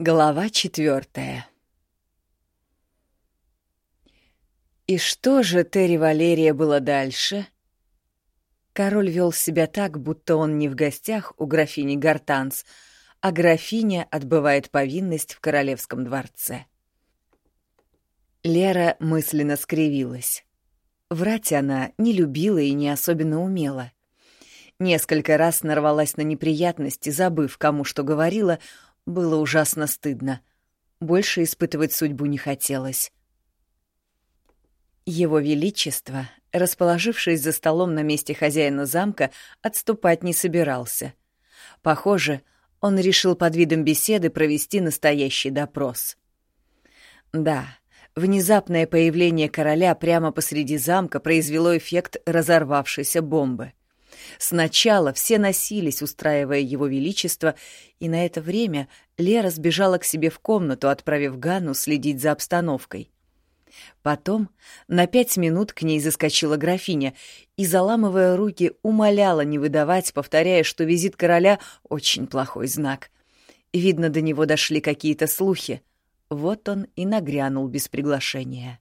Глава четвертая. И что же Терри Валерия было дальше? Король вел себя так, будто он не в гостях у графини Гартанс, а графиня отбывает повинность в королевском дворце. Лера мысленно скривилась. Врать она не любила и не особенно умела. Несколько раз нарвалась на неприятности, забыв, кому что говорила, было ужасно стыдно. Больше испытывать судьбу не хотелось. Его Величество, расположившись за столом на месте хозяина замка, отступать не собирался. Похоже, он решил под видом беседы провести настоящий допрос. Да, внезапное появление короля прямо посреди замка произвело эффект разорвавшейся бомбы — Сначала все носились, устраивая его величество, и на это время Лера сбежала к себе в комнату, отправив Ганну следить за обстановкой. Потом на пять минут к ней заскочила графиня и, заламывая руки, умоляла не выдавать, повторяя, что визит короля — очень плохой знак. Видно, до него дошли какие-то слухи. Вот он и нагрянул без приглашения.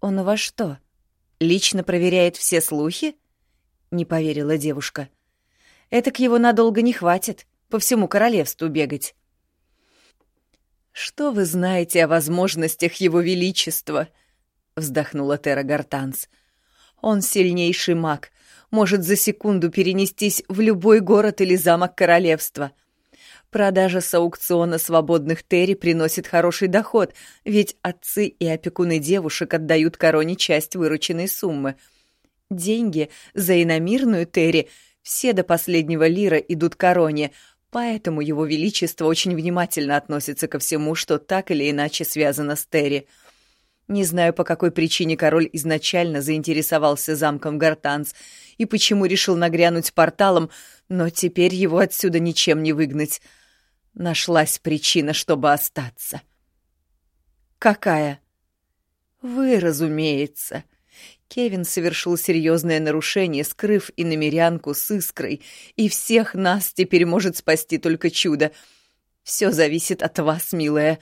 «Он вас что, Лично проверяет все слухи? Не поверила девушка. Это к его надолго не хватит, по всему королевству бегать. Что вы знаете о возможностях его величества? Вздохнула Тера Гартанс. Он сильнейший маг, может за секунду перенестись в любой город или замок королевства — Продажа с аукциона свободных Терри приносит хороший доход, ведь отцы и опекуны девушек отдают короне часть вырученной суммы. Деньги за иномирную Терри все до последнего лира идут короне, поэтому его величество очень внимательно относится ко всему, что так или иначе связано с Терри. Не знаю, по какой причине король изначально заинтересовался замком Гартанс и почему решил нагрянуть порталом, но теперь его отсюда ничем не выгнать. Нашлась причина, чтобы остаться. Какая? Вы, разумеется. Кевин совершил серьезное нарушение, скрыв и намерянку с искрой, и всех нас теперь может спасти только чудо. Все зависит от вас, милая.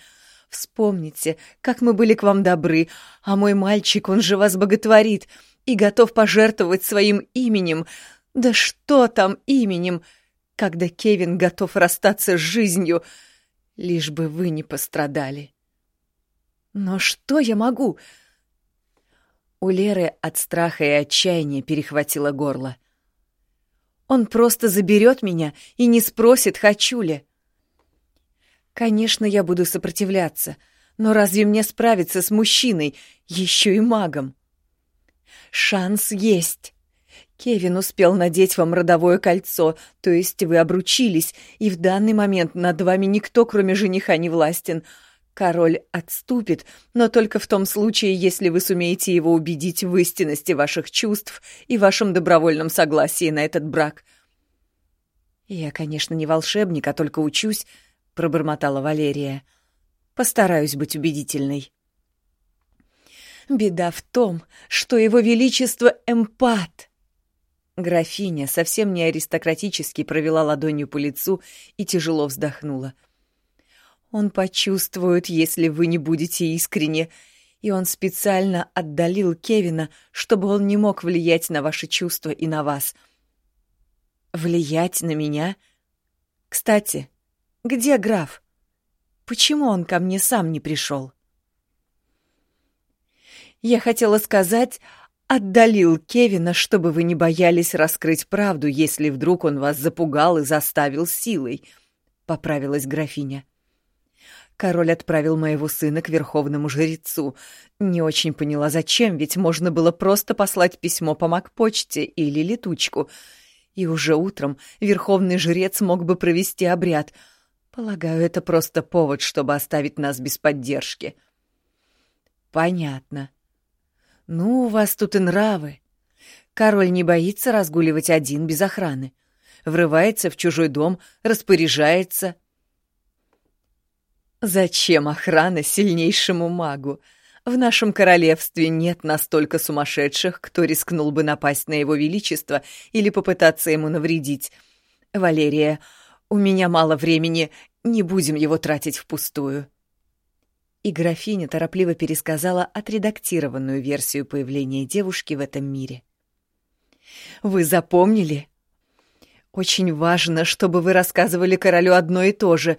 Вспомните, как мы были к вам добры, а мой мальчик, он же вас боготворит и готов пожертвовать своим именем. Да что там именем? — когда Кевин готов расстаться с жизнью, лишь бы вы не пострадали. Но что я могу? У Леры от страха и отчаяния перехватило горло. Он просто заберет меня и не спросит, хочу ли. Конечно, я буду сопротивляться, но разве мне справиться с мужчиной, еще и магом? Шанс есть. Кевин успел надеть вам родовое кольцо, то есть вы обручились, и в данный момент над вами никто, кроме жениха, не властен. Король отступит, но только в том случае, если вы сумеете его убедить в истинности ваших чувств и вашем добровольном согласии на этот брак. «Я, конечно, не волшебник, а только учусь», — пробормотала Валерия. «Постараюсь быть убедительной». «Беда в том, что его величество эмпат», Графиня совсем не аристократически провела ладонью по лицу и тяжело вздохнула. «Он почувствует, если вы не будете искренне, и он специально отдалил Кевина, чтобы он не мог влиять на ваши чувства и на вас. Влиять на меня? Кстати, где граф? Почему он ко мне сам не пришел?» Я хотела сказать, Отдалил Кевина, чтобы вы не боялись раскрыть правду, если вдруг он вас запугал и заставил силой, — поправилась графиня. Король отправил моего сына к верховному жрецу. Не очень поняла, зачем, ведь можно было просто послать письмо по макпочте или летучку. И уже утром верховный жрец мог бы провести обряд. Полагаю, это просто повод, чтобы оставить нас без поддержки. Понятно. «Ну, у вас тут и нравы. Король не боится разгуливать один без охраны. Врывается в чужой дом, распоряжается». «Зачем охрана сильнейшему магу? В нашем королевстве нет настолько сумасшедших, кто рискнул бы напасть на его величество или попытаться ему навредить. Валерия, у меня мало времени, Не будем его тратить впустую. И графиня торопливо пересказала отредактированную версию появления девушки в этом мире. «Вы запомнили?» «Очень важно, чтобы вы рассказывали королю одно и то же.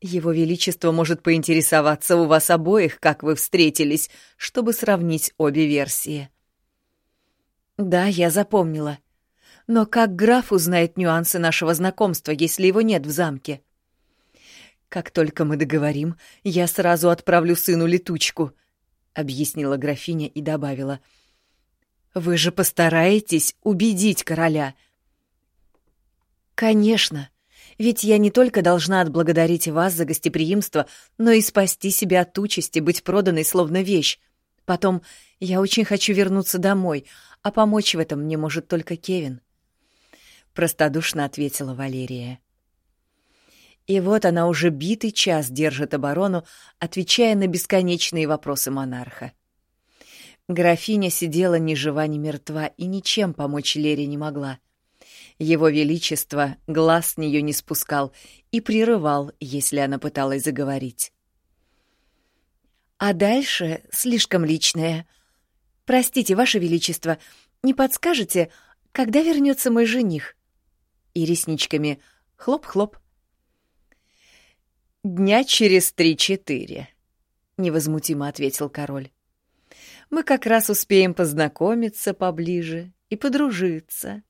Его Величество может поинтересоваться у вас обоих, как вы встретились, чтобы сравнить обе версии». «Да, я запомнила. Но как граф узнает нюансы нашего знакомства, если его нет в замке?» «Как только мы договорим, я сразу отправлю сыну летучку», — объяснила графиня и добавила. «Вы же постараетесь убедить короля». «Конечно, ведь я не только должна отблагодарить вас за гостеприимство, но и спасти себя от участи быть проданной словно вещь. Потом я очень хочу вернуться домой, а помочь в этом мне может только Кевин». Простодушно ответила Валерия. И вот она уже битый час держит оборону, отвечая на бесконечные вопросы монарха. Графиня сидела ни жива, ни мертва и ничем помочь Лере не могла. Его Величество глаз с нее не спускал и прерывал, если она пыталась заговорить. «А дальше слишком личное. Простите, Ваше Величество, не подскажете, когда вернется мой жених?» И ресничками хлоп-хлоп. «Дня через три-четыре», — невозмутимо ответил король. «Мы как раз успеем познакомиться поближе и подружиться».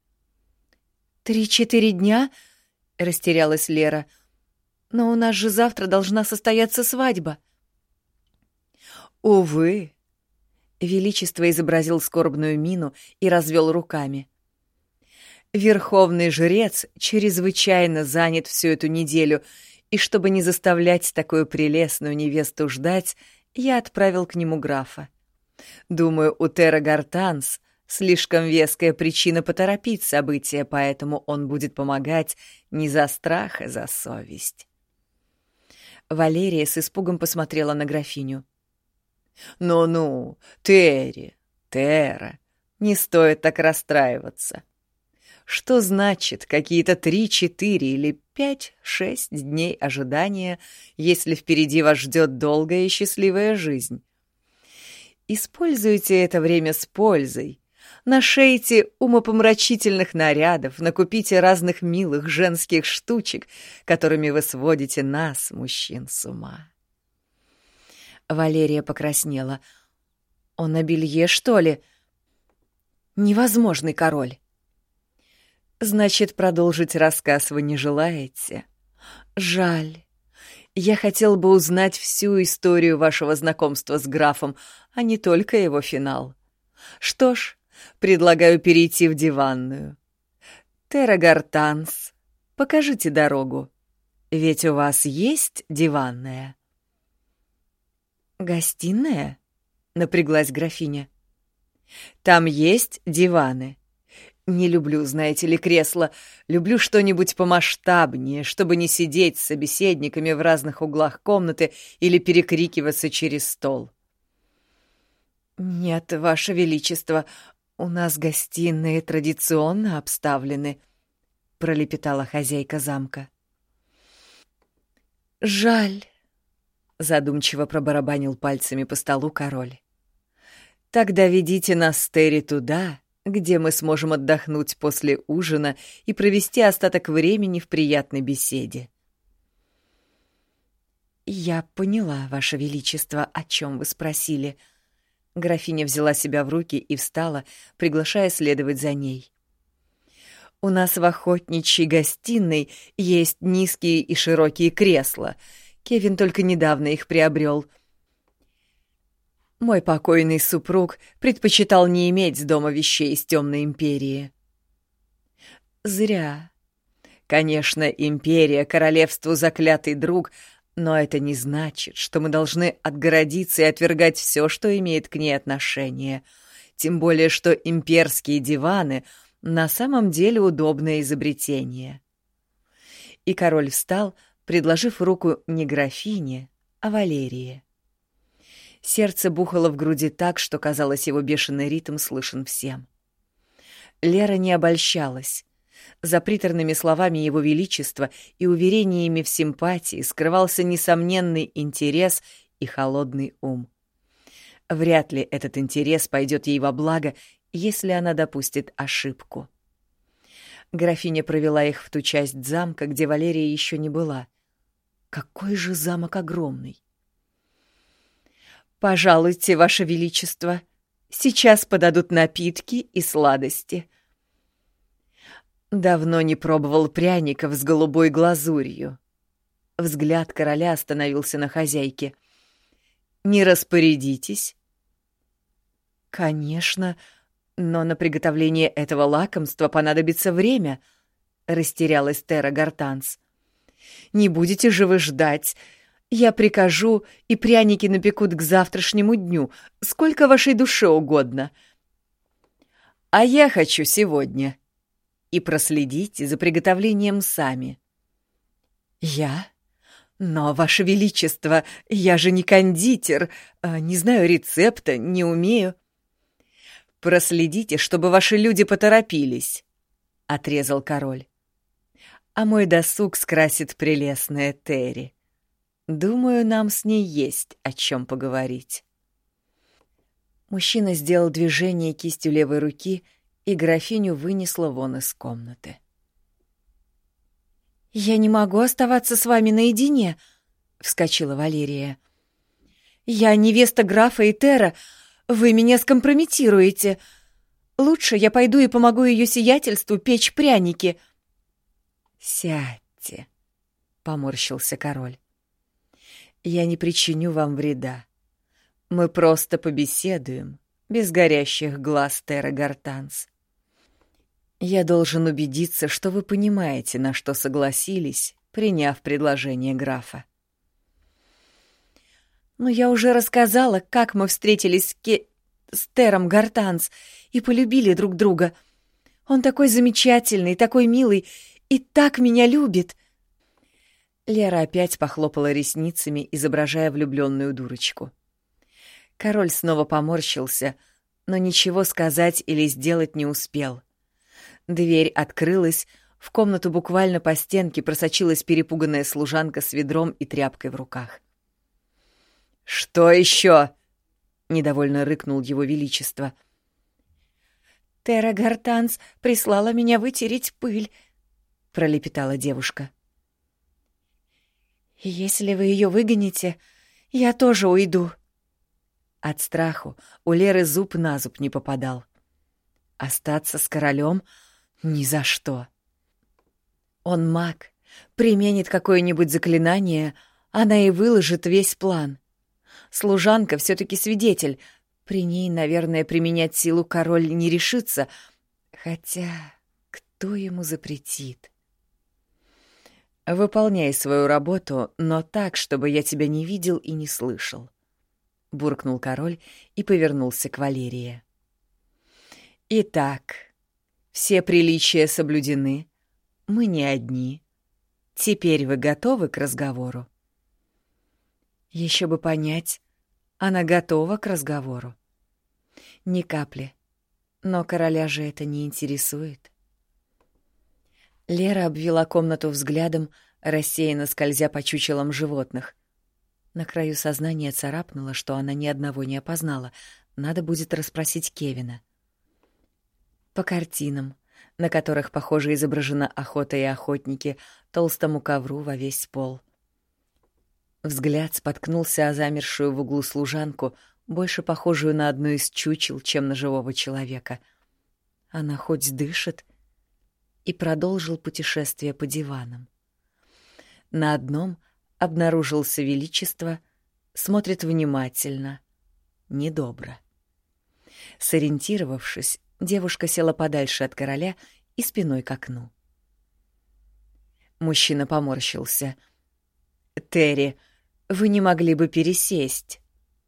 «Три-четыре дня?» — растерялась Лера. «Но у нас же завтра должна состояться свадьба». «Увы», — Величество изобразил скорбную мину и развел руками. «Верховный жрец чрезвычайно занят всю эту неделю — и чтобы не заставлять такую прелестную невесту ждать, я отправил к нему графа. Думаю, у Тера Гартанс слишком веская причина поторопить события, поэтому он будет помогать не за страх, а за совесть. Валерия с испугом посмотрела на графиню. «Ну-ну, Терри, Тера, не стоит так расстраиваться. Что значит какие-то три-четыре или пять-шесть дней ожидания, если впереди вас ждет долгая и счастливая жизнь? Используйте это время с пользой. Нашейте умопомрачительных нарядов, накупите разных милых женских штучек, которыми вы сводите нас, мужчин, с ума. Валерия покраснела. «Он на белье, что ли?» «Невозможный король». Значит, продолжить рассказ вы не желаете? Жаль. Я хотел бы узнать всю историю вашего знакомства с графом, а не только его финал. Что ж, предлагаю перейти в диванную. Террагартанс, покажите дорогу. Ведь у вас есть диванная. Гостиная? Напряглась графиня. Там есть диваны. Не люблю, знаете ли, кресло. Люблю что-нибудь помасштабнее, чтобы не сидеть с собеседниками в разных углах комнаты или перекрикиваться через стол. «Нет, Ваше Величество, у нас гостиные традиционно обставлены», — пролепетала хозяйка замка. «Жаль», — задумчиво пробарабанил пальцами по столу король. «Тогда ведите нас, Терри, туда, где мы сможем отдохнуть после ужина и провести остаток времени в приятной беседе. «Я поняла, Ваше Величество, о чем вы спросили». Графиня взяла себя в руки и встала, приглашая следовать за ней. «У нас в охотничьей гостиной есть низкие и широкие кресла. Кевин только недавно их приобрел — мой покойный супруг предпочитал не иметь дома вещей из Темной Империи. Зря. Конечно, Империя, королевству заклятый друг, но это не значит, что мы должны отгородиться и отвергать все, что имеет к ней отношение. Тем более, что имперские диваны на самом деле удобное изобретение. И король встал, предложив руку не графине, а Валерии. Сердце бухало в груди так, что, казалось, его бешеный ритм слышен всем. Лера не обольщалась. За приторными словами Его Величества и уверениями в симпатии скрывался несомненный интерес и холодный ум. Вряд ли этот интерес пойдет ей во благо, если она допустит ошибку. Графиня провела их в ту часть замка, где Валерия еще не была. Какой же замок огромный! «Пожалуйте, Ваше Величество, сейчас подадут напитки и сладости», Давно не пробовал пряников с голубой глазурью. Взгляд короля остановился на хозяйке. «Не распорядитесь?» «Конечно, но на приготовление этого лакомства понадобится время», — растерялась Тера Гартанс. «Не будете же вы ждать. Я прикажу, и пряники напекут к завтрашнему дню, сколько вашей душе угодно». «А я хочу сегодня», и проследите за приготовлением сами. Я? Но, Ваше Величество, я же не кондитер, а не знаю рецепта, не умею. Проследите, чтобы ваши люди поторопились, — отрезал король. А мой досуг скрасит прелестная Терри. Думаю, нам с ней есть о чем поговорить. Мужчина сделал движение кистью левой руки — и графиню вынесла вон из комнаты. «Я не могу оставаться с вами наедине», — вскочила Валерия. «Я невеста графа Этера. Вы меня скомпрометируете. Лучше я пойду и помогу ее сиятельству печь пряники». «Сядьте», — поморщился король. «Я не причиню вам вреда. Мы просто побеседуем, без горящих глаз Терра Гартанс. Я должен убедиться, что вы понимаете, на что согласились, приняв предложение графа. Но я уже рассказала, как мы встретились с, Ке... с Тером Гартанс и полюбили друг друга. Он такой замечательный, такой милый и так меня любит. Лера опять похлопала ресницами, изображая влюбленную дурочку. Король снова поморщился, но ничего сказать или сделать не успел — Дверь открылась, в комнату буквально по стенке просочилась перепуганная служанка с ведром и тряпкой в руках. «Что еще?» — недовольно рыкнул его величество. «Терра Гартанс прислала меня вытереть пыль», — пролепетала девушка. «Если вы ее выгоните, я тоже уйду». От страху у Леры зуб на зуб не попадал. Остаться с королем — ни за что. Он маг, применит какое-нибудь заклинание, она и выложит весь план. Служанка все таки свидетель. При ней, наверное, применять силу король не решится. Хотя кто ему запретит? «Выполняй свою работу, но так, чтобы я тебя не видел и не слышал», — буркнул король и повернулся к Валерии. «Итак, все приличия соблюдены. Мы не одни. Теперь вы готовы к разговору? Еще бы понять, она готова к разговору. Ни капли. Но короля же это не интересует. Лера обвела комнату взглядом, рассеянно скользя по чучелам животных. На краю сознания царапнуло, что она ни одного не опознала. Надо будет расспросить Кевина. — по картинам, на которых, похоже, изображена охота и охотники, толстому ковру во весь пол. Взгляд споткнулся о замершую в углу служанку, больше похожую на одну из чучел, чем на живого человека. Она хоть дышит, и продолжил путешествие по диванам. На одном обнаружился величество, смотрит внимательно, недобро. Сориентировавшись, Девушка села подальше от короля и спиной к окну. Мужчина поморщился. «Терри, вы не могли бы пересесть?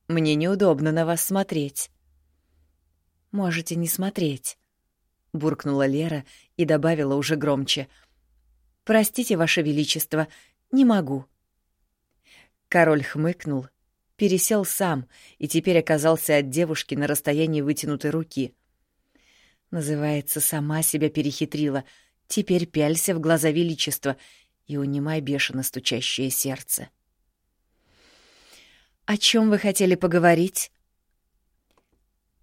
Мне неудобно на вас смотреть». «Можете не смотреть», — буркнула Лера и добавила уже громче. «Простите, Ваше Величество, не могу». Король хмыкнул, пересел сам и теперь оказался от девушки на расстоянии вытянутой руки — Называется, сама себя перехитрила. Теперь пялься в глаза Величества и унимай бешено стучащее сердце. «О чем вы хотели поговорить?»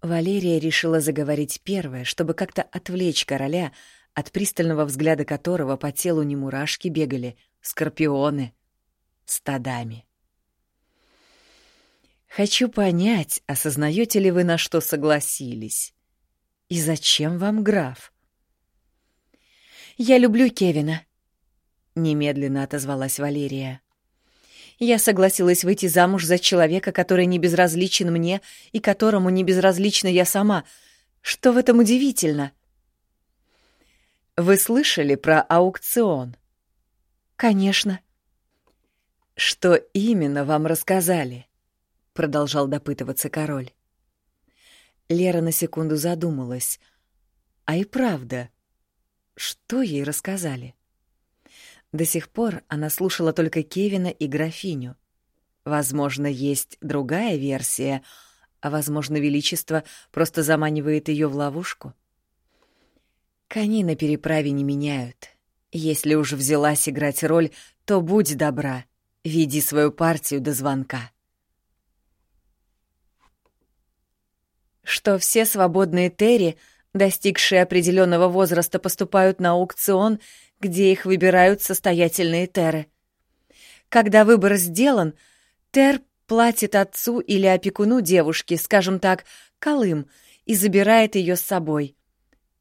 Валерия решила заговорить первое, чтобы как-то отвлечь короля, от пристального взгляда которого по телу не мурашки бегали, скорпионы, стадами. «Хочу понять, осознаете ли вы, на что согласились? И зачем вам граф?» «Я люблю Кевина», — немедленно отозвалась Валерия. Я согласилась выйти замуж за человека, который не безразличен мне и которому не безразлична я сама. Что в этом удивительно? Вы слышали про аукцион? Конечно. Что именно вам рассказали? Продолжал допытываться король. Лера на секунду задумалась. А и правда, что ей рассказали? — до сих пор она слушала только Кевина и графиню. Возможно, есть другая версия, а, возможно, Величество просто заманивает ее в ловушку. Кони на переправе не меняют. Если уж взялась играть роль, то будь добра, веди свою партию до звонка. Что все свободные Терри, достигшие определенного возраста, поступают на аукцион — где их выбирают состоятельные теры. Когда выбор сделан, тер платит отцу или опекуну девушки, скажем так, колым, и забирает ее с собой.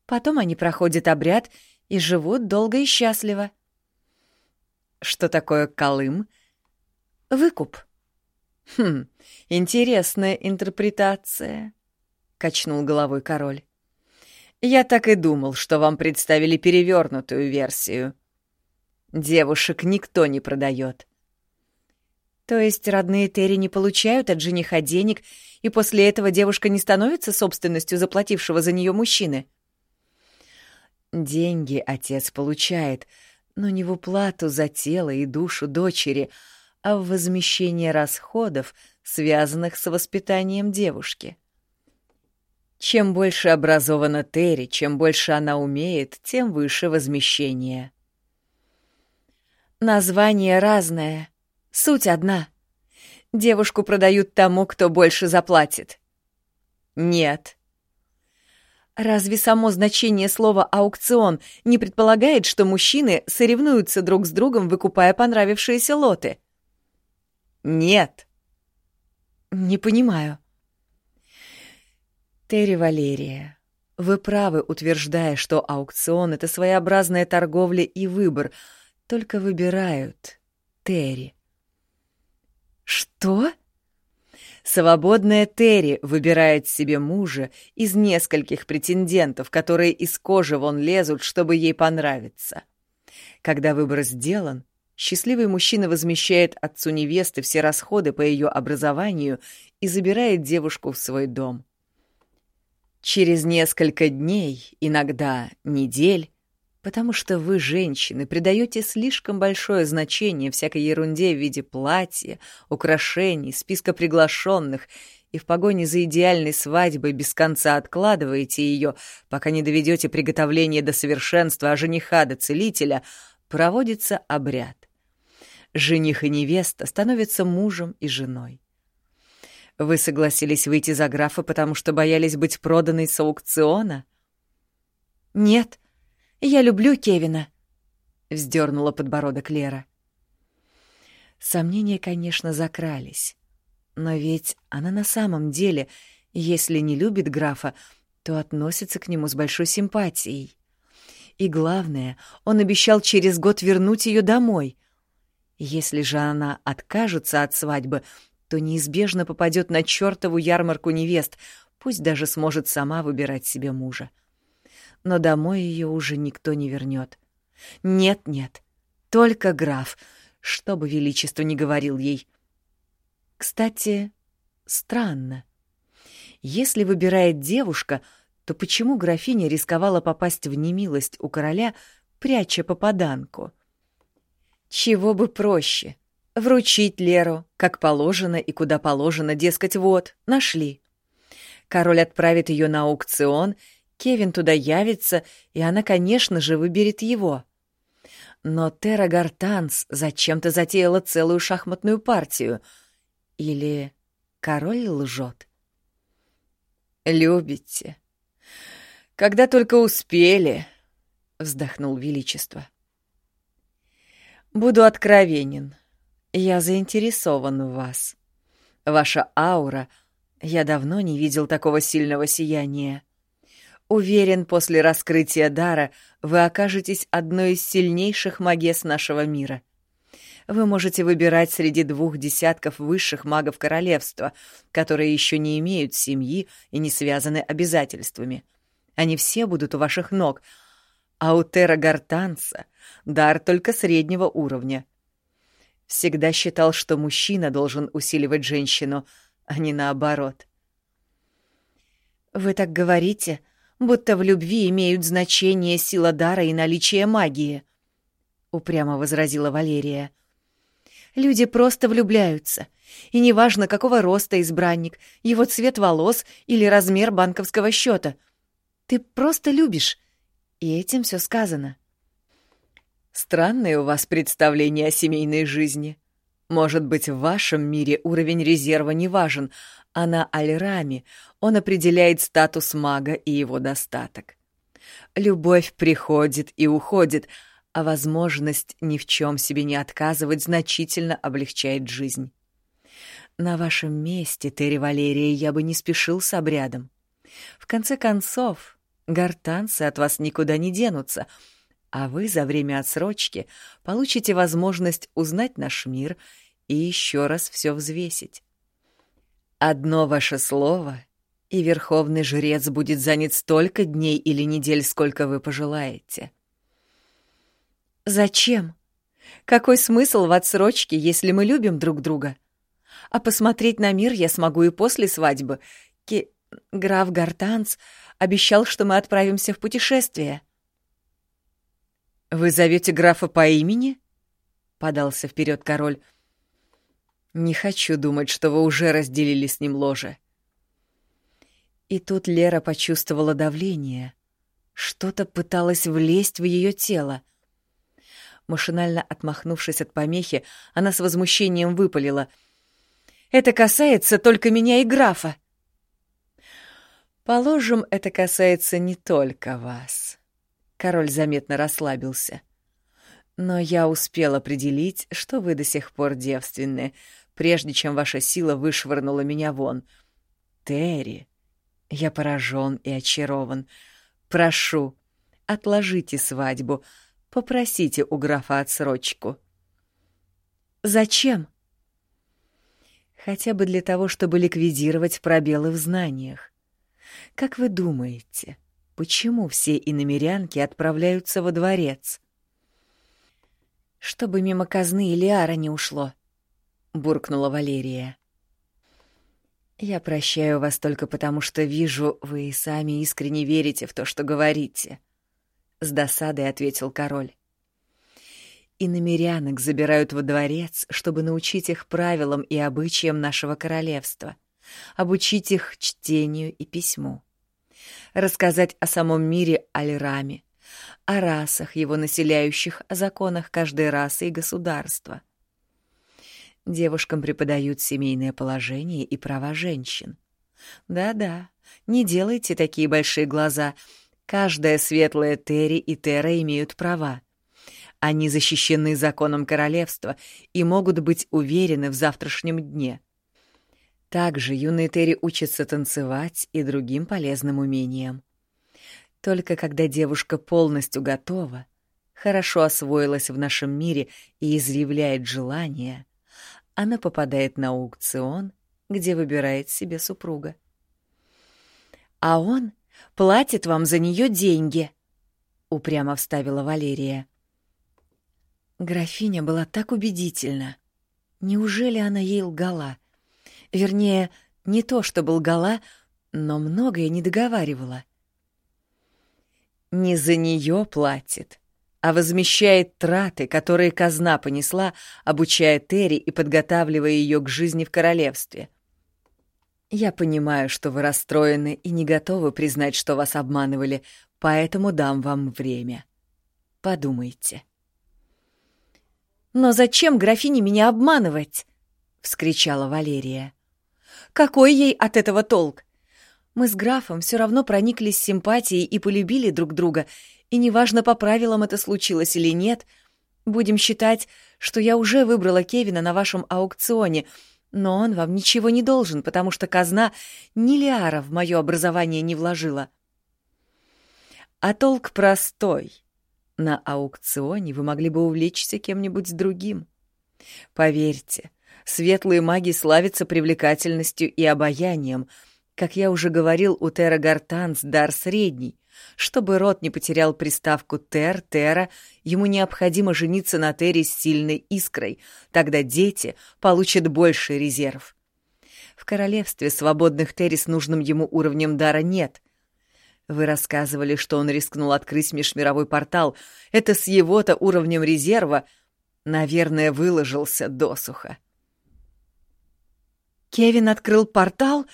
Потом они проходят обряд и живут долго и счастливо. Что такое колым? Выкуп. Хм, интересная интерпретация, качнул головой король. Я так и думал, что вам представили перевернутую версию. Девушек никто не продает. То есть родные Терри не получают от жениха денег, и после этого девушка не становится собственностью заплатившего за нее мужчины? Деньги отец получает, но не в уплату за тело и душу дочери, а в возмещение расходов, связанных с воспитанием девушки. Чем больше образована Терри, чем больше она умеет, тем выше возмещение. Название разное, суть одна. Девушку продают тому, кто больше заплатит. Нет. Разве само значение слова «аукцион» не предполагает, что мужчины соревнуются друг с другом, выкупая понравившиеся лоты? Нет. Не понимаю. Терри Валерия, вы правы, утверждая, что аукцион — это своеобразная торговля и выбор, только выбирают Терри. Что? Свободная Терри выбирает себе мужа из нескольких претендентов, которые из кожи вон лезут, чтобы ей понравиться. Когда выбор сделан, счастливый мужчина возмещает отцу невесты все расходы по ее образованию и забирает девушку в свой дом. Через несколько дней, иногда недель, потому что вы, женщины, придаете слишком большое значение всякой ерунде в виде платья, украшений, списка приглашенных и в погоне за идеальной свадьбой без конца откладываете ее, пока не доведете приготовление до совершенства, а жениха до целителя, проводится обряд. Жених и невеста становятся мужем и женой. Вы согласились выйти за графа, потому что боялись быть проданной с аукциона? Нет, я люблю Кевина, вздернула подбородок Лера. Сомнения, конечно, закрались. Но ведь она на самом деле, если не любит графа, то относится к нему с большой симпатией. И главное, он обещал через год вернуть ее домой. Если же она откажется от свадьбы, то неизбежно попадет на чертову ярмарку невест, пусть даже сможет сама выбирать себе мужа. Но домой ее уже никто не вернет. Нет-нет, только граф, что бы величество не говорил ей. Кстати, странно. Если выбирает девушка, то почему графиня рисковала попасть в немилость у короля, пряча попаданку? Чего бы проще — Вручить Леру, как положено и куда положено, дескать, вот, нашли. Король отправит ее на аукцион, Кевин туда явится, и она, конечно же, выберет его. Но Терра Гартанс зачем-то затеяла целую шахматную партию. Или король лжет? «Любите. Когда только успели», — вздохнул Величество. «Буду откровенен. Я заинтересован в вас. Ваша аура... Я давно не видел такого сильного сияния. Уверен, после раскрытия дара вы окажетесь одной из сильнейших магес нашего мира. Вы можете выбирать среди двух десятков высших магов королевства, которые еще не имеют семьи и не связаны обязательствами. Они все будут у ваших ног, а у Тера Гартанца дар только среднего уровня. Всегда считал, что мужчина должен усиливать женщину, а не наоборот. «Вы так говорите, будто в любви имеют значение сила дара и наличие магии», — упрямо возразила Валерия. «Люди просто влюбляются, и неважно, какого роста избранник, его цвет волос или размер банковского счета. Ты просто любишь, и этим все сказано». Странное у вас представление о семейной жизни. Может быть, в вашем мире уровень резерва не важен, а на Альраме он определяет статус мага и его достаток. Любовь приходит и уходит, а возможность ни в чем себе не отказывать значительно облегчает жизнь. На вашем месте, Терри Валерия, я бы не спешил с обрядом. В конце концов, гортанцы от вас никуда не денутся — а вы за время отсрочки получите возможность узнать наш мир и еще раз все взвесить. Одно ваше слово, и верховный жрец будет занят столько дней или недель, сколько вы пожелаете. Зачем? Какой смысл в отсрочке, если мы любим друг друга? А посмотреть на мир я смогу и после свадьбы. Ки... Граф Гартанц обещал, что мы отправимся в путешествие. — «Вы зовете графа по имени?» — подался вперед король. «Не хочу думать, что вы уже разделили с ним ложе». И тут Лера почувствовала давление. Что-то пыталось влезть в ее тело. Машинально отмахнувшись от помехи, она с возмущением выпалила. «Это касается только меня и графа!» «Положим, это касается не только вас», Король заметно расслабился. Но я успел определить, что вы до сих пор девственны, прежде чем ваша сила вышвырнула меня вон. Терри, я поражен и очарован. Прошу, отложите свадьбу, попросите у графа отсрочку. Зачем? Хотя бы для того, чтобы ликвидировать пробелы в знаниях. Как вы думаете, почему все иномерянки отправляются во дворец. «Чтобы мимо казны Илиара не ушло», — буркнула Валерия. «Я прощаю вас только потому, что вижу, вы и сами искренне верите в то, что говорите», — с досадой ответил король. «И намерянок забирают во дворец, чтобы научить их правилам и обычаям нашего королевства, обучить их чтению и письму рассказать о самом мире Альраме, о расах его населяющих, о законах каждой расы и государства. Девушкам преподают семейное положение и права женщин. Да-да, не делайте такие большие глаза. Каждая светлая Терри и Тера имеют права. Они защищены законом королевства и могут быть уверены в завтрашнем дне — также юные Терри учатся танцевать и другим полезным умениям. Только когда девушка полностью готова, хорошо освоилась в нашем мире и изъявляет желание, она попадает на аукцион, где выбирает себе супруга. «А он платит вам за нее деньги», — упрямо вставила Валерия. Графиня была так убедительна. Неужели она ей лгала? Вернее, не то чтобы лгала, но многое не договаривала. Не за нее платит, а возмещает траты, которые казна понесла, обучая Терри и подготавливая ее к жизни в королевстве. Я понимаю, что вы расстроены и не готовы признать, что вас обманывали, поэтому дам вам время. Подумайте. «Но зачем графине меня обманывать?» — вскричала Валерия. «Какой ей от этого толк? Мы с графом все равно прониклись симпатией и полюбили друг друга, и неважно, по правилам это случилось или нет, будем считать, что я уже выбрала Кевина на вашем аукционе, но он вам ничего не должен, потому что казна ни лиара в мое образование не вложила». А толк простой. На аукционе вы могли бы увлечься кем-нибудь другим. Поверьте, светлые маги славятся привлекательностью и обаянием. Как я уже говорил, у Тера Гартанс дар средний. Чтобы род не потерял приставку «тер», «тера», ему необходимо жениться на Тере с сильной искрой. Тогда дети получат больший резерв. В королевстве свободных Тери с нужным ему уровнем дара нет — вы рассказывали, что он рискнул открыть межмировой портал. Это с его-то уровнем резерва, наверное, выложился досуха. «Кевин открыл портал?»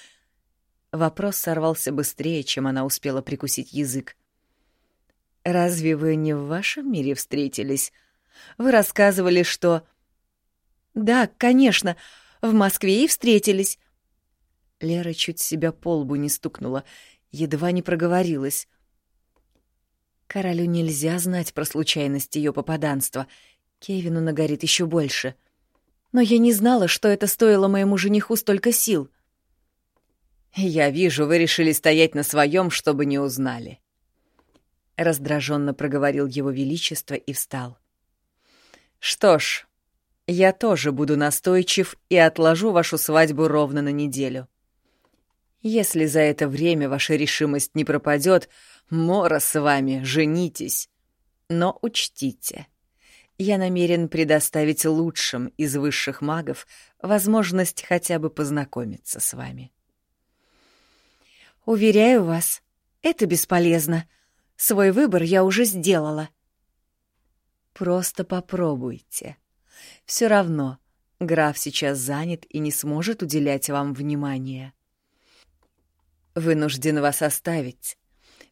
Вопрос сорвался быстрее, чем она успела прикусить язык. «Разве вы не в вашем мире встретились? Вы рассказывали, что...» «Да, конечно, в Москве и встретились». Лера чуть себя по лбу не стукнула едва не проговорилась. Королю нельзя знать про случайность ее попаданства. Кевину нагорит еще больше. Но я не знала, что это стоило моему жениху столько сил. «Я вижу, вы решили стоять на своем, чтобы не узнали». Раздраженно проговорил его величество и встал. «Что ж, я тоже буду настойчив и отложу вашу свадьбу ровно на неделю. Если за это время ваша решимость не пропадет, Мора с вами, женитесь. Но учтите, я намерен предоставить лучшим из высших магов возможность хотя бы познакомиться с вами. Уверяю вас, это бесполезно. Свой выбор я уже сделала. Просто попробуйте. Все равно граф сейчас занят и не сможет уделять вам внимания. Вынужден вас оставить.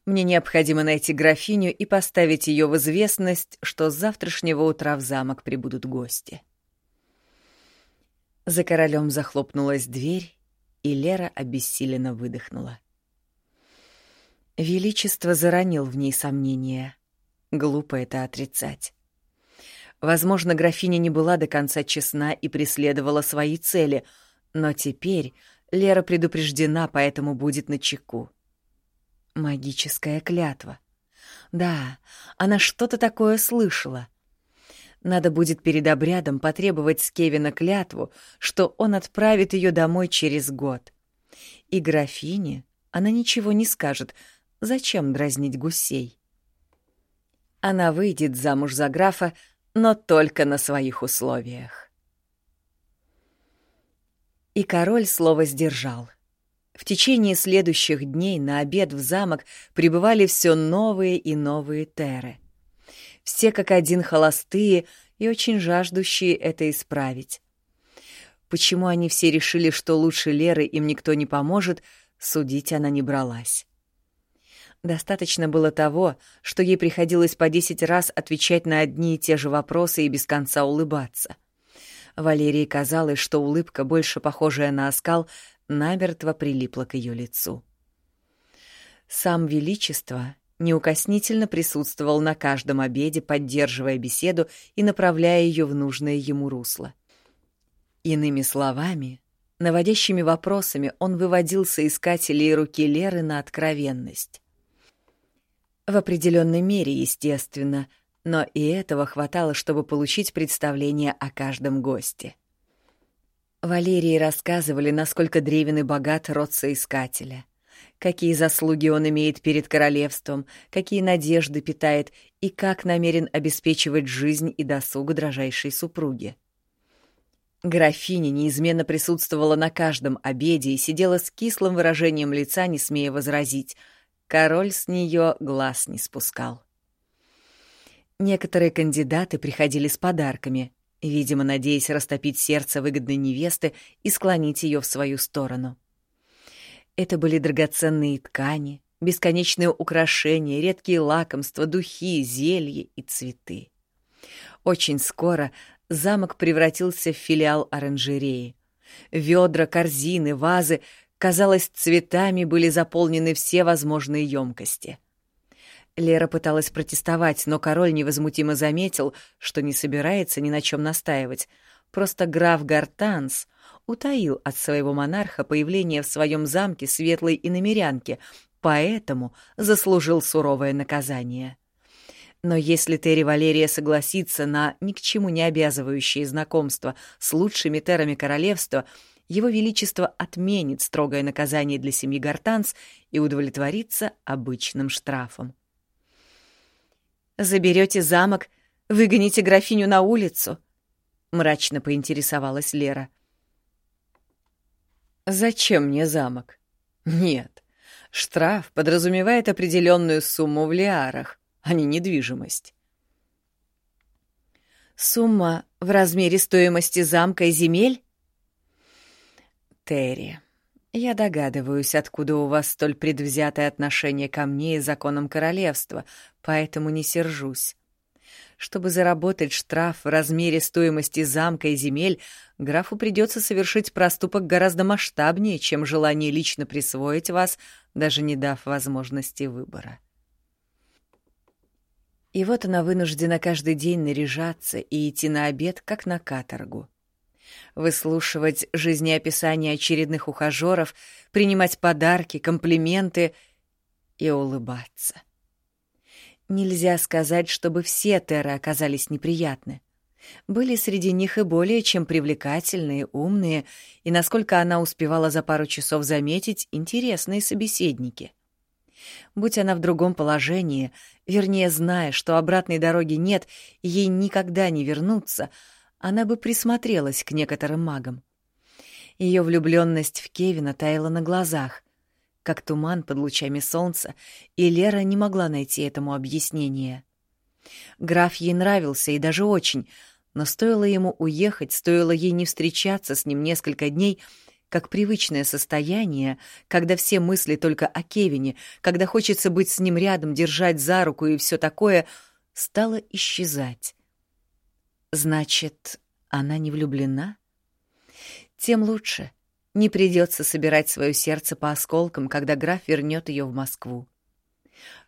Мне необходимо найти графиню и поставить ее в известность, что с завтрашнего утра в замок прибудут гости. За королем захлопнулась дверь, и Лера обессиленно выдохнула. Величество заронил в ней сомнения. Глупо это отрицать. Возможно, графиня не была до конца честна и преследовала свои цели, но теперь Лера предупреждена, поэтому будет на чеку. Магическая клятва. Да, она что-то такое слышала. Надо будет перед обрядом потребовать с Кевина клятву, что он отправит ее домой через год. И графине она ничего не скажет. Зачем дразнить гусей? Она выйдет замуж за графа, но только на своих условиях. И король слово сдержал. В течение следующих дней на обед в замок прибывали все новые и новые теры. Все как один холостые и очень жаждущие это исправить. Почему они все решили, что лучше Леры им никто не поможет, судить она не бралась. Достаточно было того, что ей приходилось по десять раз отвечать на одни и те же вопросы и без конца улыбаться — Валерии казалось, что улыбка, больше похожая на оскал, намертво прилипла к ее лицу. Сам Величество неукоснительно присутствовал на каждом обеде, поддерживая беседу и направляя ее в нужное ему русло. Иными словами, наводящими вопросами он выводил соискателей руки Леры на откровенность. В определенной мере, естественно — но и этого хватало, чтобы получить представление о каждом госте. Валерии рассказывали, насколько древен и богат род соискателя, какие заслуги он имеет перед королевством, какие надежды питает и как намерен обеспечивать жизнь и досуг дрожайшей супруги. Графиня неизменно присутствовала на каждом обеде и сидела с кислым выражением лица, не смея возразить. Король с нее глаз не спускал. Некоторые кандидаты приходили с подарками, видимо, надеясь растопить сердце выгодной невесты и склонить ее в свою сторону. Это были драгоценные ткани, бесконечные украшения, редкие лакомства, духи, зелья и цветы. Очень скоро замок превратился в филиал оранжереи. Ведра, корзины, вазы, казалось, цветами были заполнены все возможные емкости. Лера пыталась протестовать, но король невозмутимо заметил, что не собирается ни на чем настаивать. Просто граф Гартанс утаил от своего монарха появление в своем замке светлой иномерянки, поэтому заслужил суровое наказание. Но если Терри Валерия согласится на ни к чему не обязывающие знакомства с лучшими терами королевства, его Величество отменит строгое наказание для семьи Гартанс и удовлетворится обычным штрафом. Заберете замок, выгоните графиню на улицу? Мрачно поинтересовалась Лера. Зачем мне замок? Нет. Штраф подразумевает определенную сумму в лиарах, а не недвижимость. Сумма в размере стоимости замка и земель? Терри, я догадываюсь, откуда у вас столь предвзятое отношение ко мне и законам королевства, поэтому не сержусь. Чтобы заработать штраф в размере стоимости замка и земель, графу придется совершить проступок гораздо масштабнее, чем желание лично присвоить вас, даже не дав возможности выбора. И вот она вынуждена каждый день наряжаться и идти на обед, как на каторгу выслушивать жизнеописания очередных ухажеров, принимать подарки, комплименты и улыбаться. Нельзя сказать, чтобы все терры оказались неприятны. Были среди них и более чем привлекательные, умные, и, насколько она успевала за пару часов заметить, интересные собеседники. Будь она в другом положении, вернее, зная, что обратной дороги нет ей никогда не вернуться — она бы присмотрелась к некоторым магам. Ее влюбленность в Кевина таяла на глазах, как туман под лучами солнца, и Лера не могла найти этому объяснения. Граф ей нравился и даже очень, но стоило ему уехать, стоило ей не встречаться с ним несколько дней, как привычное состояние, когда все мысли только о Кевине, когда хочется быть с ним рядом, держать за руку и все такое, стало исчезать. Значит, она не влюблена? Тем лучше. Не придется собирать свое сердце по осколкам, когда граф вернет ее в Москву.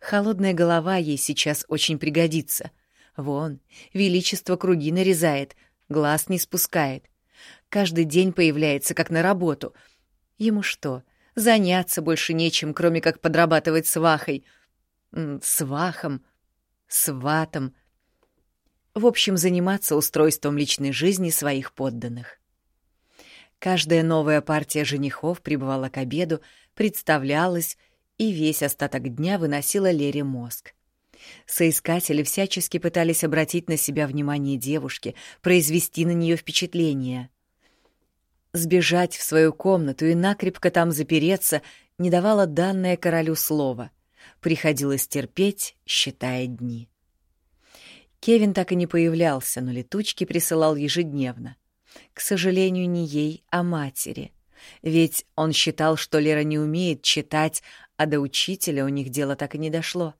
Холодная голова ей сейчас очень пригодится. Вон, величество круги нарезает, глаз не спускает. Каждый день появляется, как на работу. Ему что, заняться больше нечем, кроме как подрабатывать свахой? Свахом? Сватом? В общем, заниматься устройством личной жизни своих подданных. Каждая новая партия женихов прибывала к обеду, представлялась и весь остаток дня выносила Лере мозг. Соискатели всячески пытались обратить на себя внимание девушки, произвести на нее впечатление. Сбежать в свою комнату и накрепко там запереться не давало данное королю слово. Приходилось терпеть, считая дни. Кевин так и не появлялся, но летучки присылал ежедневно. К сожалению, не ей, а матери. Ведь он считал, что Лера не умеет читать, а до учителя у них дело так и не дошло.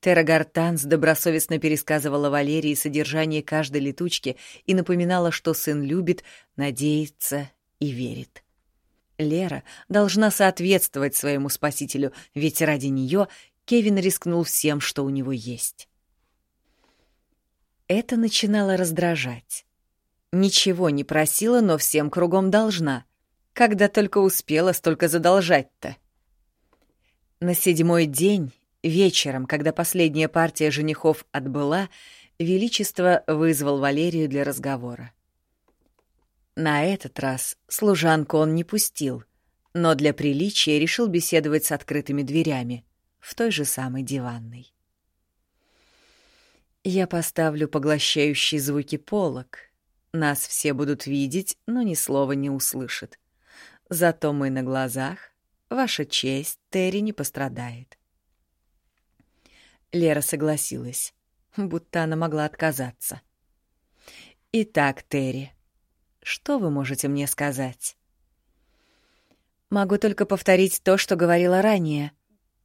Тера Гартанс добросовестно пересказывала Валерии содержание каждой летучки и напоминала, что сын любит, надеется и верит. Лера должна соответствовать своему спасителю, ведь ради нее Кевин рискнул всем, что у него есть. Это начинало раздражать. Ничего не просила, но всем кругом должна. Когда только успела столько задолжать-то. На седьмой день, вечером, когда последняя партия женихов отбыла, Величество вызвал Валерию для разговора. На этот раз служанку он не пустил, но для приличия решил беседовать с открытыми дверями в той же самой диванной. Я поставлю поглощающие звуки полок. Нас все будут видеть, но ни слова не услышат. Зато мы на глазах. Ваша честь, Терри, не пострадает. Лера согласилась, будто она могла отказаться. «Итак, Терри, что вы можете мне сказать?» Могу только повторить то, что говорила ранее.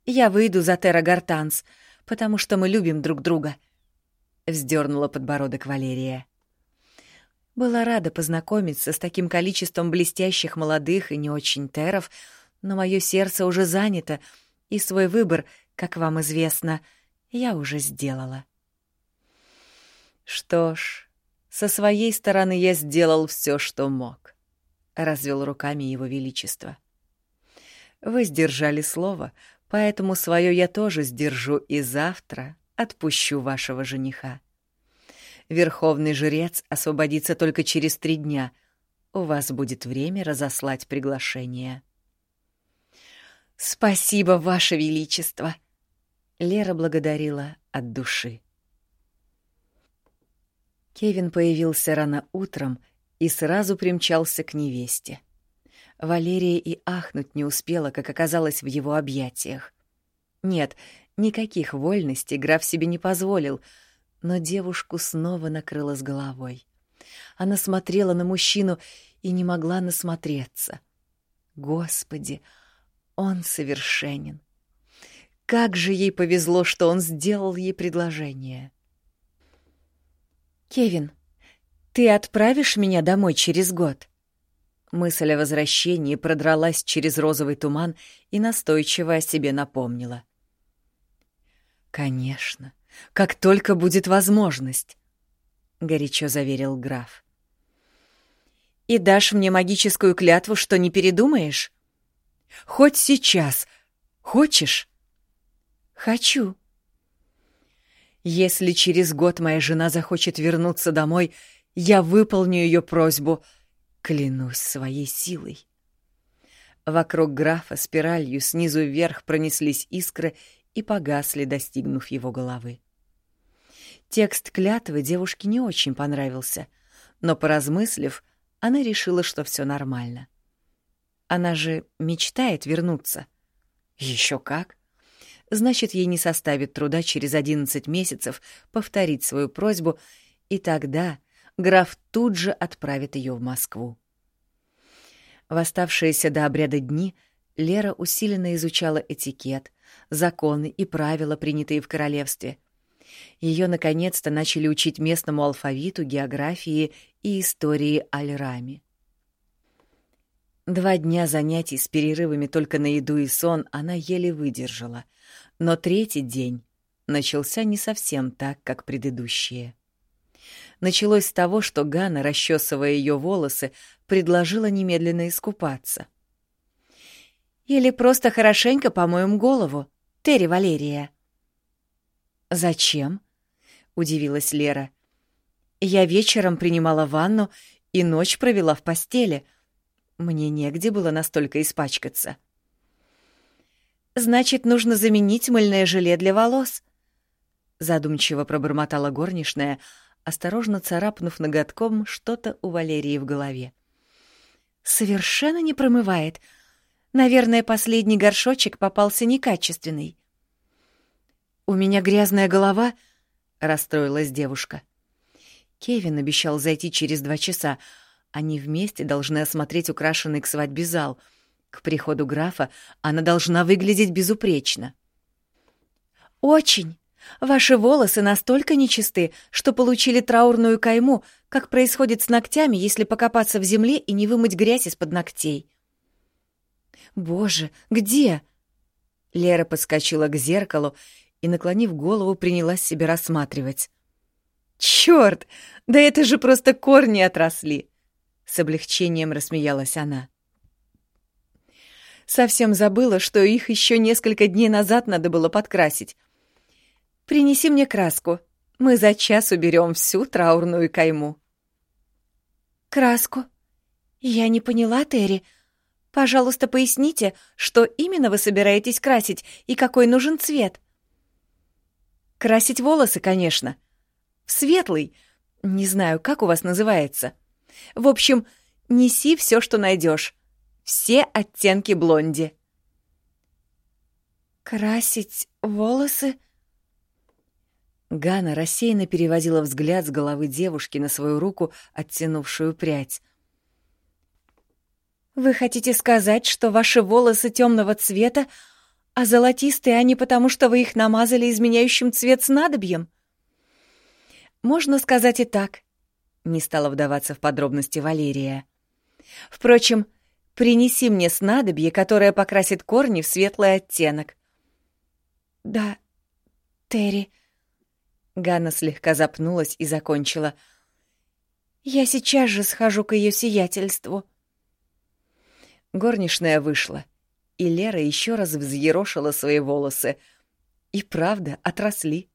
Я выйду за Терра Гартанс, потому что мы любим друг друга. Вздернула подбородок Валерия. Была рада познакомиться с таким количеством блестящих молодых и не очень теров, но мое сердце уже занято, и свой выбор, как вам известно, я уже сделала. Что ж, со своей стороны я сделал все, что мог, развел руками его величество. Вы сдержали слово, поэтому свое я тоже сдержу и завтра отпущу вашего жениха. Верховный жрец освободится только через три дня. У вас будет время разослать приглашение. Спасибо, ваше величество. Лера благодарила от души. Кевин появился рано утром и сразу примчался к невесте. Валерия и ахнуть не успела, как оказалось в его объятиях. Нет, никаких вольностей граф себе не позволил — но девушку снова накрыло с головой. Она смотрела на мужчину и не могла насмотреться. Господи, он совершенен. Как же ей повезло, что он сделал ей предложение. «Кевин, ты отправишь меня домой через год?» Мысль о возвращении продралась через розовый туман и настойчиво о себе напомнила. «Конечно как только будет возможность, — горячо заверил граф. «И дашь мне магическую клятву, что не передумаешь?» «Хоть сейчас. Хочешь?» «Хочу». «Если через год моя жена захочет вернуться домой, я выполню ее просьбу, клянусь своей силой». Вокруг графа спиралью снизу вверх пронеслись искры и погасли, достигнув его головы. Текст клятвы девушке не очень понравился, но, поразмыслив, она решила, что все нормально. Она же мечтает вернуться. Еще как! Значит, ей не составит труда через одиннадцать месяцев повторить свою просьбу, и тогда граф тут же отправит ее в Москву. В оставшиеся до обряда дни Лера усиленно изучала этикет, законы и правила, принятые в королевстве. Ее наконец-то начали учить местному алфавиту, географии и истории Альрами. Два дня занятий с перерывами только на еду и сон она еле выдержала, но третий день начался не совсем так, как предыдущие. Началось с того, что Ганна, расчесывая ее волосы, предложила немедленно искупаться. «Или просто хорошенько помоем голову», Терри Валерия». «Зачем?» — удивилась Лера. «Я вечером принимала ванну и ночь провела в постели. Мне негде было настолько испачкаться». «Значит, нужно заменить мыльное желе для волос», — задумчиво пробормотала горничная, осторожно царапнув ноготком что-то у Валерии в голове. «Совершенно не промывает», — Наверное, последний горшочек попался некачественный. «У меня грязная голова», — расстроилась девушка. Кевин обещал зайти через два часа. Они вместе должны осмотреть украшенный к свадьбе зал. К приходу графа она должна выглядеть безупречно. «Очень. Ваши волосы настолько нечисты, что получили траурную кайму, как происходит с ногтями, если покопаться в земле и не вымыть грязь из-под ногтей», Боже, где? Лера подскочила к зеркалу и, наклонив голову, принялась себя рассматривать. Черт, да это же просто корни отросли! С облегчением рассмеялась она. Совсем забыла, что их еще несколько дней назад надо было подкрасить. Принеси мне краску. Мы за час уберем всю траурную кайму. Краску? Я не поняла, Терри. Пожалуйста, поясните, что именно вы собираетесь красить и какой нужен цвет? Красить волосы, конечно. В светлый. Не знаю, как у вас называется. В общем, неси все, что найдешь. Все оттенки блонди. Красить волосы? Гана рассеянно переводила взгляд с головы девушки на свою руку, оттянувшую прядь. Вы хотите сказать, что ваши волосы темного цвета, а золотистые они потому, что вы их намазали изменяющим цвет снадобьем? Можно сказать и так. Не стала вдаваться в подробности Валерия. Впрочем, принеси мне снадобье, которое покрасит корни в светлый оттенок. Да, Терри. Ганна слегка запнулась и закончила. Я сейчас же схожу к ее сиятельству. Горничная вышла, и Лера еще раз взъерошила свои волосы. И правда, отросли.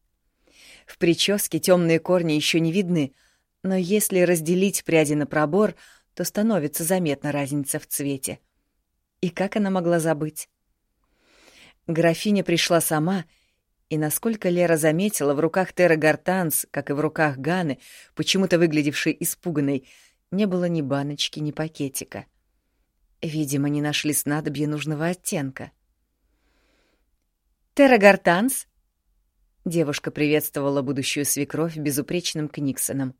В прическе темные корни еще не видны, но если разделить пряди на пробор, то становится заметна разница в цвете. И как она могла забыть? Графиня пришла сама, и, насколько Лера заметила, в руках Терра Гартанс, как и в руках Ганы, почему-то выглядевшей испуганной, не было ни баночки, ни пакетика — Видимо, не нашли снадобья нужного оттенка. «Террагартанс?» Девушка приветствовала будущую свекровь безупречным книксоном.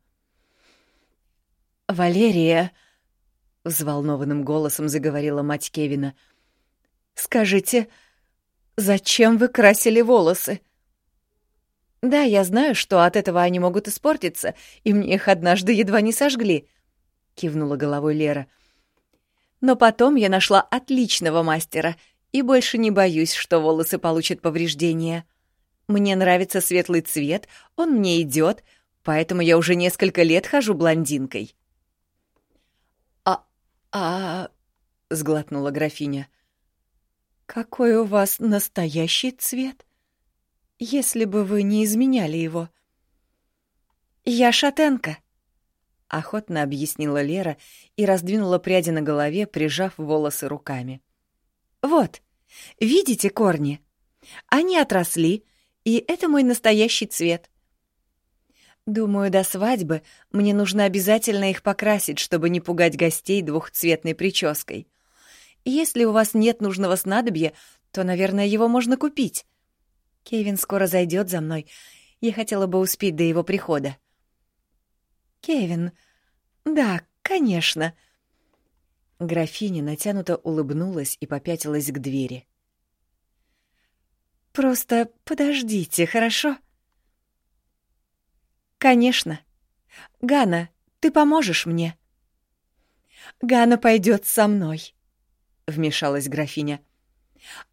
«Валерия!» — взволнованным голосом заговорила мать Кевина. «Скажите, зачем вы красили волосы?» «Да, я знаю, что от этого они могут испортиться, и мне их однажды едва не сожгли», — кивнула головой Лера. — но потом я нашла отличного мастера и больше не боюсь, что волосы получат повреждения. Мне нравится светлый цвет, он мне идет, поэтому я уже несколько лет хожу блондинкой. «А... а...» — сглотнула графиня. «Какой у вас настоящий цвет? Если бы вы не изменяли его». «Я шатенка», — охотно объяснила Лера и раздвинула пряди на голове, прижав волосы руками. «Вот, видите корни? Они отросли, и это мой настоящий цвет. Думаю, до свадьбы мне нужно обязательно их покрасить, чтобы не пугать гостей двухцветной прической. Если у вас нет нужного снадобья, то, наверное, его можно купить. Кевин скоро зайдет за мной. Я хотела бы успеть до его прихода. Кевин. Да, конечно. Графиня натянуто улыбнулась и попятилась к двери. Просто подождите, хорошо? Конечно. Гана, ты поможешь мне? Гана пойдет со мной, вмешалась графиня.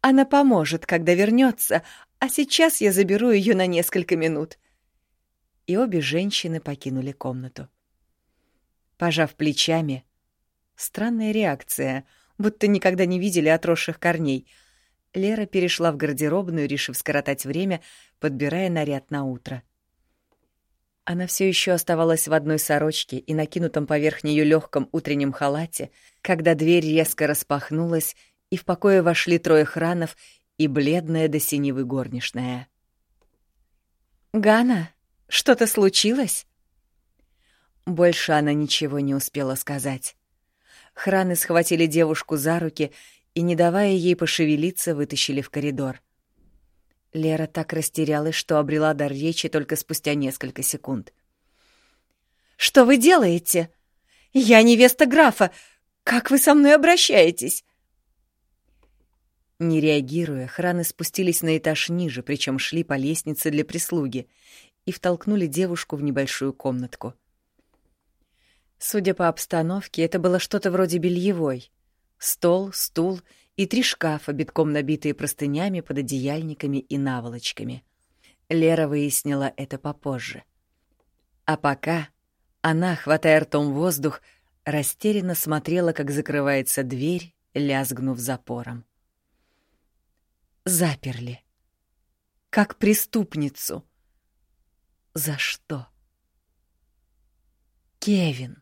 Она поможет, когда вернется, а сейчас я заберу ее на несколько минут и обе женщины покинули комнату. Пожав плечами, странная реакция, будто никогда не видели отросших корней, Лера перешла в гардеробную, решив скоротать время, подбирая наряд на утро. Она все еще оставалась в одной сорочке и накинутом поверх нее легком утреннем халате, когда дверь резко распахнулась, и в покое вошли трое хранов и бледная до синевы горничная. «Гана!» Что-то случилось?» Больше она ничего не успела сказать. Храны схватили девушку за руки и, не давая ей пошевелиться, вытащили в коридор. Лера так растерялась, что обрела дар речи только спустя несколько секунд. «Что вы делаете? Я невеста графа! Как вы со мной обращаетесь?» Не реагируя, храны спустились на этаж ниже, причем шли по лестнице для прислуги, и втолкнули девушку в небольшую комнатку. Судя по обстановке, это было что-то вроде бельевой. Стол, стул и три шкафа, битком набитые простынями, пододеяльниками и наволочками. Лера выяснила это попозже. А пока она, хватая ртом воздух, растерянно смотрела, как закрывается дверь, лязгнув запором. Заперли. Как преступницу — за что? Кевин.